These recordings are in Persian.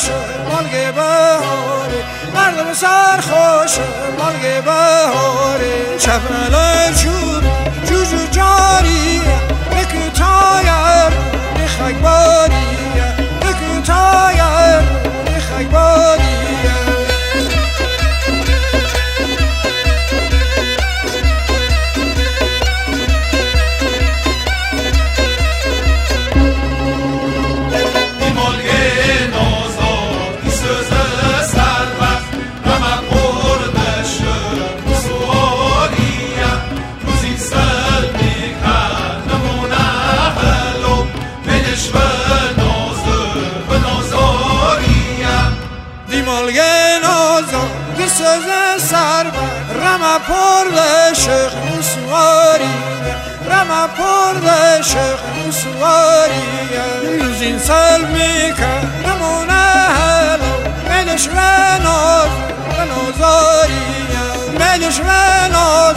خوش مالگ بهاره مردم سر خوش مالگ بهاره چپل چوب سوزه سر رما پر ده شیخ نسواری رما پر ده شیخ نسواری یوزین سل نمونه هلو میلش و ناز و نوزاری میلش و ناز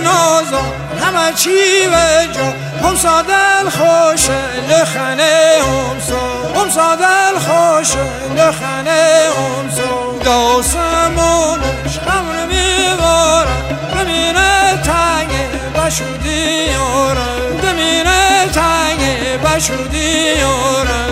نزاش کاریه چی و جا. هم سادل خوش لخنه هم سا هم سادل خوش لخنه هم سا داسمونش خمر میباره بمینه تنگ بشودی یاره. بمینه تنگ بشودی یاره.